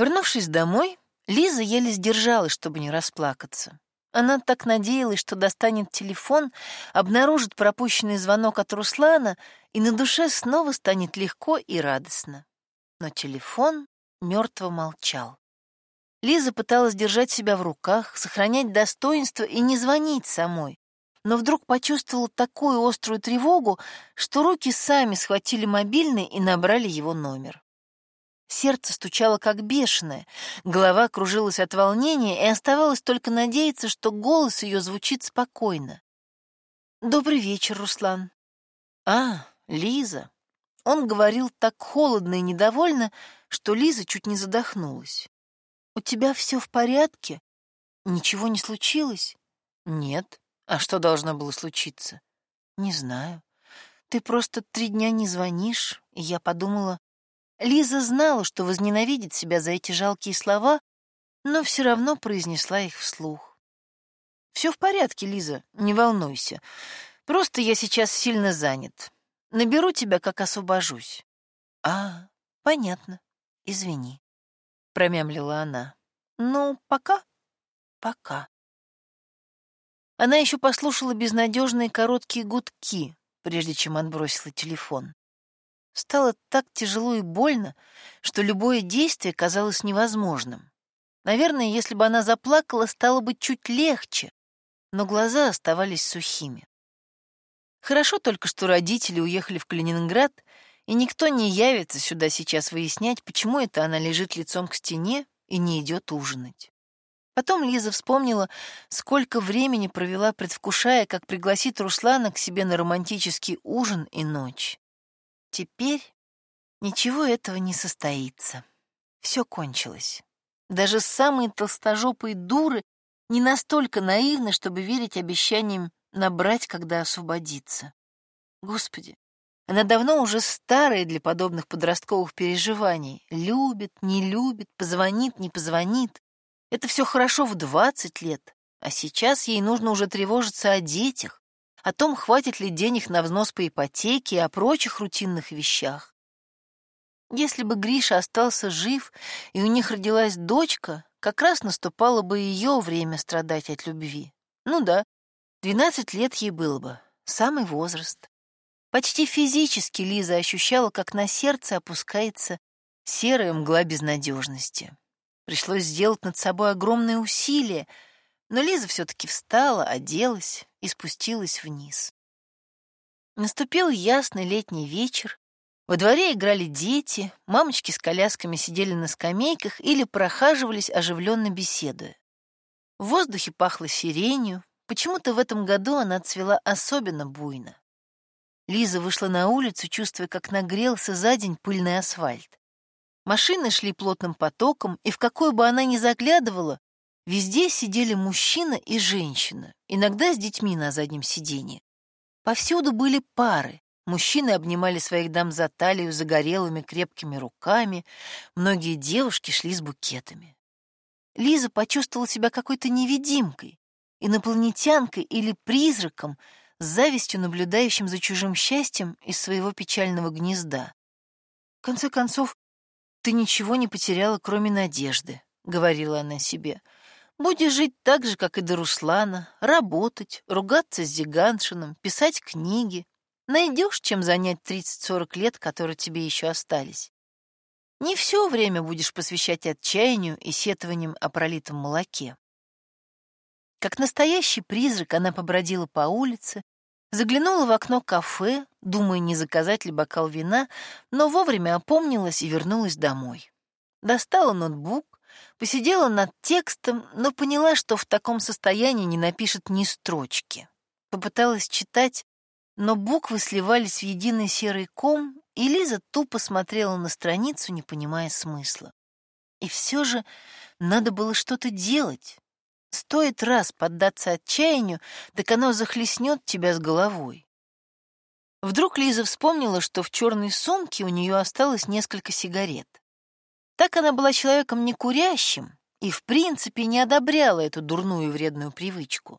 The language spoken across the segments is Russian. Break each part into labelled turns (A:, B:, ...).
A: Вернувшись домой, Лиза еле сдержалась, чтобы не расплакаться. Она так надеялась, что достанет телефон, обнаружит пропущенный звонок от Руслана, и на душе снова станет легко и радостно. Но телефон мертво молчал. Лиза пыталась держать себя в руках, сохранять достоинство и не звонить самой, но вдруг почувствовала такую острую тревогу, что руки сами схватили мобильный и набрали его номер. Сердце стучало как бешеное, голова кружилась от волнения, и оставалось только надеяться, что голос ее звучит спокойно. «Добрый вечер, Руслан». «А, Лиза». Он говорил так холодно и недовольно, что Лиза чуть не задохнулась. «У тебя все в порядке? Ничего не случилось?» «Нет. А что должно было случиться?» «Не знаю. Ты просто три дня не звонишь, и я подумала, Лиза знала, что возненавидит себя за эти жалкие слова, но все равно произнесла их вслух. «Все в порядке, Лиза, не волнуйся. Просто я сейчас сильно занят. Наберу тебя, как освобожусь». «А, понятно. Извини», — промямлила она. «Ну, пока?» «Пока». Она еще послушала безнадежные короткие гудки, прежде чем отбросила телефон. Стало так тяжело и больно, что любое действие казалось невозможным. Наверное, если бы она заплакала, стало бы чуть легче, но глаза оставались сухими. Хорошо только, что родители уехали в Калининград, и никто не явится сюда сейчас выяснять, почему это она лежит лицом к стене и не идет ужинать. Потом Лиза вспомнила, сколько времени провела, предвкушая, как пригласит Руслана к себе на романтический ужин и ночь. Теперь ничего этого не состоится. Все кончилось. Даже самые толстожопые дуры не настолько наивны, чтобы верить обещаниям набрать, когда освободиться. Господи, она давно уже старая для подобных подростковых переживаний. Любит, не любит, позвонит, не позвонит. Это все хорошо в 20 лет, а сейчас ей нужно уже тревожиться о детях, о том, хватит ли денег на взнос по ипотеке и о прочих рутинных вещах. Если бы Гриша остался жив, и у них родилась дочка, как раз наступало бы ее время страдать от любви. Ну да, 12 лет ей было бы, самый возраст. Почти физически Лиза ощущала, как на сердце опускается серая мгла безнадежности. Пришлось сделать над собой огромное усилие — но Лиза все-таки встала, оделась и спустилась вниз. Наступил ясный летний вечер. Во дворе играли дети, мамочки с колясками сидели на скамейках или прохаживались, оживленно беседуя. В воздухе пахло сиренью, почему-то в этом году она цвела особенно буйно. Лиза вышла на улицу, чувствуя, как нагрелся за день пыльный асфальт. Машины шли плотным потоком, и в какую бы она ни заглядывала, Везде сидели мужчина и женщина, иногда с детьми на заднем сиденье. Повсюду были пары. Мужчины обнимали своих дам за талию загорелыми крепкими руками, многие девушки шли с букетами. Лиза почувствовала себя какой-то невидимкой, инопланетянкой или призраком, с завистью наблюдающим за чужим счастьем из своего печального гнезда. В конце концов, ты ничего не потеряла, кроме надежды, — говорила она себе. Будешь жить так же, как и до Руслана, работать, ругаться с Зиганшиным, писать книги. Найдешь, чем занять 30-40 лет, которые тебе еще остались. Не все время будешь посвящать отчаянию и сетованиям о пролитом молоке. Как настоящий призрак она побродила по улице, заглянула в окно кафе, думая, не заказать ли бокал вина, но вовремя опомнилась и вернулась домой. Достала ноутбук, Посидела над текстом, но поняла, что в таком состоянии не напишет ни строчки. Попыталась читать, но буквы сливались в единый серый ком, и Лиза тупо смотрела на страницу, не понимая смысла. И все же надо было что-то делать. Стоит раз поддаться отчаянию, так оно захлестнет тебя с головой. Вдруг Лиза вспомнила, что в черной сумке у нее осталось несколько сигарет. Так она была человеком не курящим и, в принципе, не одобряла эту дурную и вредную привычку.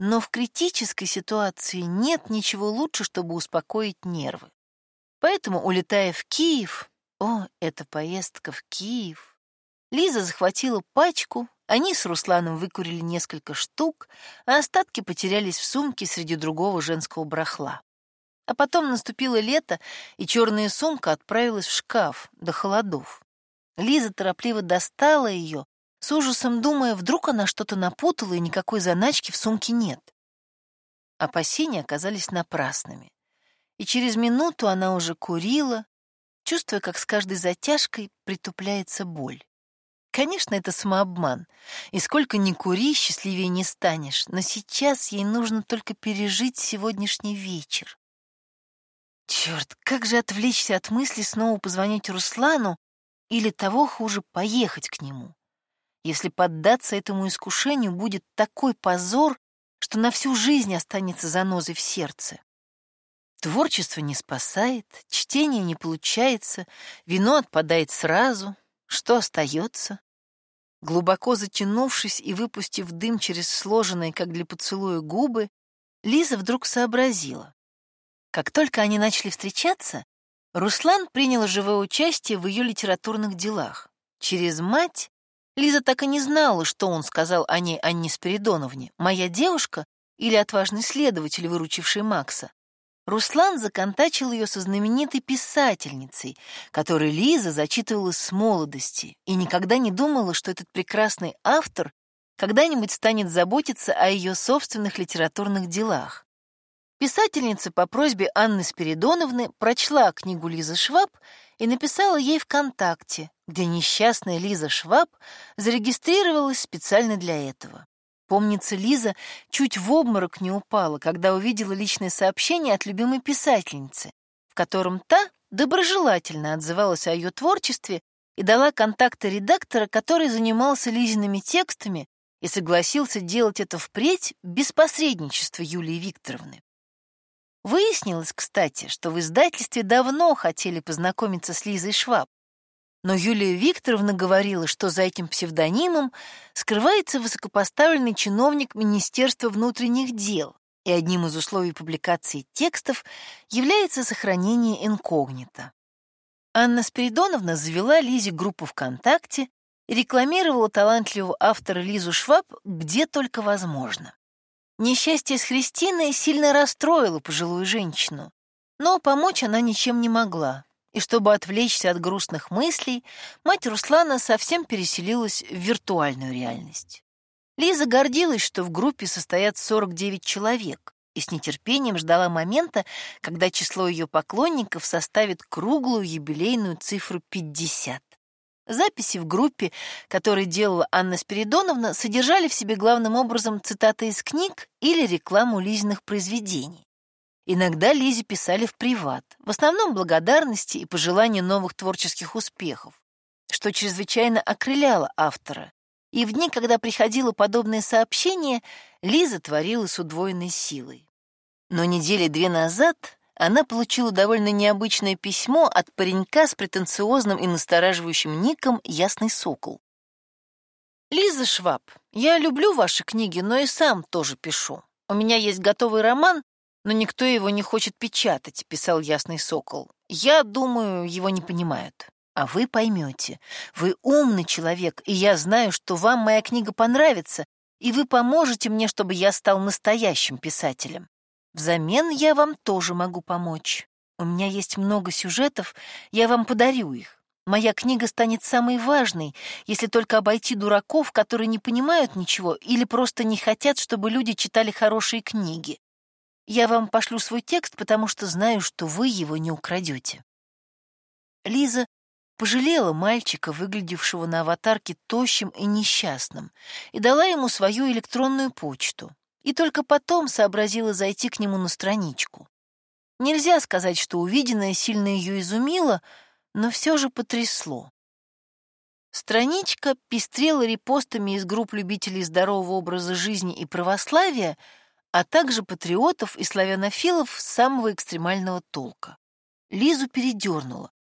A: Но в критической ситуации нет ничего лучше, чтобы успокоить нервы. Поэтому, улетая в Киев, о, эта поездка в Киев, Лиза захватила пачку, они с Русланом выкурили несколько штук, а остатки потерялись в сумке среди другого женского барахла. А потом наступило лето, и черная сумка отправилась в шкаф до холодов. Лиза торопливо достала ее, с ужасом думая, вдруг она что-то напутала и никакой заначки в сумке нет. Опасения оказались напрасными. И через минуту она уже курила, чувствуя, как с каждой затяжкой притупляется боль. Конечно, это самообман, и сколько ни кури, счастливее не станешь, но сейчас ей нужно только пережить сегодняшний вечер. Черт, как же отвлечься от мысли снова позвонить Руслану или того хуже поехать к нему? Если поддаться этому искушению, будет такой позор, что на всю жизнь останется занозой в сердце. Творчество не спасает, чтение не получается, вино отпадает сразу. Что остается? Глубоко затянувшись и выпустив дым через сложенные, как для поцелуя, губы, Лиза вдруг сообразила. Как только они начали встречаться, Руслан принял живое участие в ее литературных делах. Через мать Лиза так и не знала, что он сказал о ней Анне Спиридоновне, «Моя девушка» или «Отважный следователь, выручивший Макса». Руслан законтачил ее со знаменитой писательницей, которой Лиза зачитывала с молодости и никогда не думала, что этот прекрасный автор когда-нибудь станет заботиться о ее собственных литературных делах. Писательница по просьбе Анны Спиридоновны прочла книгу Лизы Шваб и написала ей ВКонтакте, где несчастная Лиза Шваб зарегистрировалась специально для этого. Помнится, Лиза чуть в обморок не упала, когда увидела личное сообщение от любимой писательницы, в котором та доброжелательно отзывалась о ее творчестве и дала контакты редактора, который занимался Лизиными текстами и согласился делать это впредь без посредничества Юлии Викторовны. Выяснилось, кстати, что в издательстве давно хотели познакомиться с Лизой Шваб, но Юлия Викторовна говорила, что за этим псевдонимом скрывается высокопоставленный чиновник Министерства внутренних дел, и одним из условий публикации текстов является сохранение инкогнито. Анна Спиридоновна завела Лизе группу ВКонтакте и рекламировала талантливого автора Лизу Шваб где только возможно. Несчастье с Христиной сильно расстроило пожилую женщину, но помочь она ничем не могла, и чтобы отвлечься от грустных мыслей, мать Руслана совсем переселилась в виртуальную реальность. Лиза гордилась, что в группе состоят 49 человек, и с нетерпением ждала момента, когда число ее поклонников составит круглую юбилейную цифру 50. Записи в группе, которые делала Анна Спиридоновна, содержали в себе главным образом цитаты из книг или рекламу Лизиных произведений. Иногда Лизе писали в приват, в основном благодарности и пожелания новых творческих успехов, что чрезвычайно окрыляло автора. И в дни, когда приходило подобное сообщение, Лиза творила с удвоенной силой. Но недели две назад она получила довольно необычное письмо от паренька с претенциозным и настораживающим ником «Ясный сокол». «Лиза Шваб, я люблю ваши книги, но и сам тоже пишу. У меня есть готовый роман, но никто его не хочет печатать», — писал Ясный Сокол. «Я думаю, его не понимают. А вы поймете. Вы умный человек, и я знаю, что вам моя книга понравится, и вы поможете мне, чтобы я стал настоящим писателем. Взамен я вам тоже могу помочь. У меня есть много сюжетов, я вам подарю их. Моя книга станет самой важной, если только обойти дураков, которые не понимают ничего или просто не хотят, чтобы люди читали хорошие книги. Я вам пошлю свой текст, потому что знаю, что вы его не украдете. Лиза пожалела мальчика, выглядевшего на аватарке тощим и несчастным, и дала ему свою электронную почту. И только потом сообразила зайти к нему на страничку. Нельзя сказать, что увиденное сильно ее изумило, но все же потрясло. Страничка пестрела репостами из групп любителей здорового образа жизни и православия — а также патриотов и славянофилов самого экстремального толка. Лизу передернуло.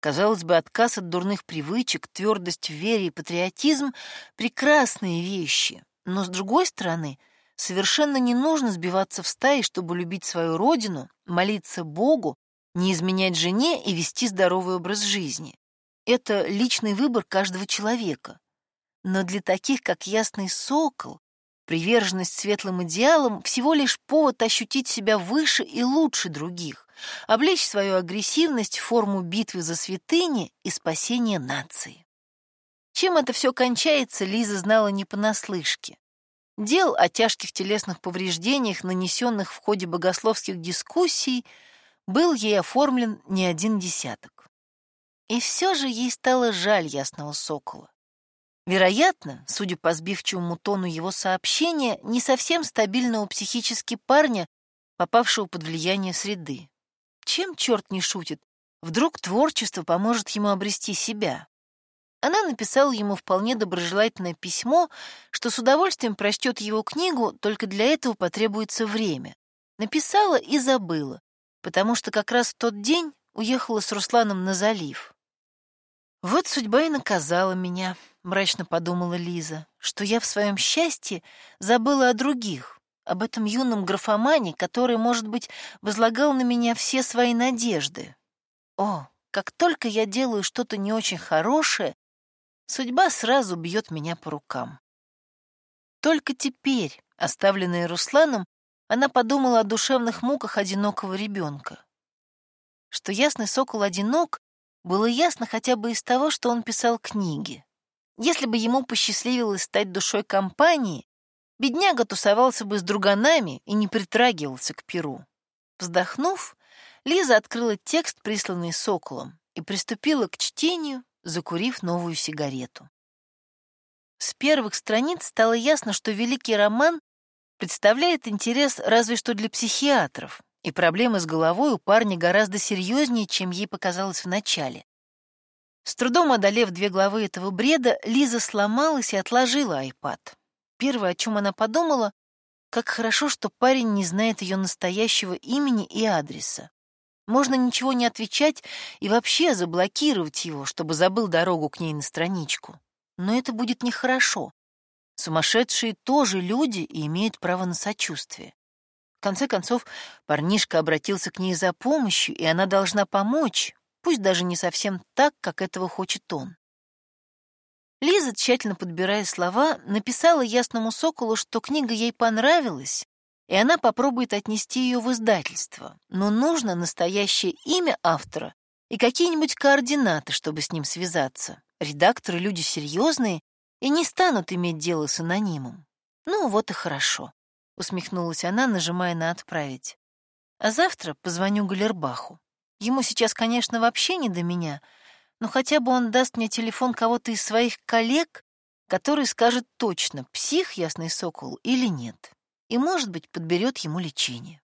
A: Казалось бы, отказ от дурных привычек, твердость в вере и патриотизм — прекрасные вещи. Но, с другой стороны, совершенно не нужно сбиваться в стаи, чтобы любить свою родину, молиться Богу, не изменять жене и вести здоровый образ жизни. Это личный выбор каждого человека. Но для таких, как ясный сокол, приверженность светлым идеалам всего лишь повод ощутить себя выше и лучше других, облечь свою агрессивность в форму битвы за святыни и спасения нации. Чем это все кончается, Лиза знала не понаслышке. Дел о тяжких телесных повреждениях, нанесенных в ходе богословских дискуссий, был ей оформлен не один десяток. И все же ей стало жаль ясного сокола. Вероятно, судя по сбивчивому тону его сообщения, не совсем стабильного психически парня, попавшего под влияние среды. Чем черт не шутит? Вдруг творчество поможет ему обрести себя. Она написала ему вполне доброжелательное письмо, что с удовольствием прочтет его книгу, только для этого потребуется время. Написала и забыла, потому что как раз в тот день уехала с Русланом на залив. «Вот судьба и наказала меня», — мрачно подумала Лиза, «что я в своем счастье забыла о других, об этом юном графомане, который, может быть, возлагал на меня все свои надежды. О, как только я делаю что-то не очень хорошее, судьба сразу бьет меня по рукам. Только теперь, оставленная Русланом, она подумала о душевных муках одинокого ребенка. Что ясный сокол одинок, было ясно хотя бы из того, что он писал книги. Если бы ему посчастливилось стать душой компании, бедняга тусовался бы с друганами и не притрагивался к перу. Вздохнув, Лиза открыла текст, присланный соколом, и приступила к чтению, закурив новую сигарету. С первых страниц стало ясно, что великий роман представляет интерес разве что для психиатров, и проблемы с головой у парня гораздо серьезнее, чем ей показалось вначале. С трудом одолев две главы этого бреда, Лиза сломалась и отложила айпад. Первое, о чем она подумала, как хорошо, что парень не знает ее настоящего имени и адреса. Можно ничего не отвечать и вообще заблокировать его, чтобы забыл дорогу к ней на страничку. Но это будет нехорошо. Сумасшедшие тоже люди и имеют право на сочувствие. В конце концов, парнишка обратился к ней за помощью, и она должна помочь, пусть даже не совсем так, как этого хочет он. Лиза, тщательно подбирая слова, написала ясному соколу, что книга ей понравилась, и она попробует отнести ее в издательство, но нужно настоящее имя автора и какие-нибудь координаты, чтобы с ним связаться. Редакторы — люди серьезные и не станут иметь дело с анонимом. Ну, вот и хорошо, — усмехнулась она, нажимая на «отправить». А завтра позвоню Галербаху. Ему сейчас, конечно, вообще не до меня, но хотя бы он даст мне телефон кого-то из своих коллег, который скажет точно, псих ясный сокол или нет и, может быть, подберет ему лечение.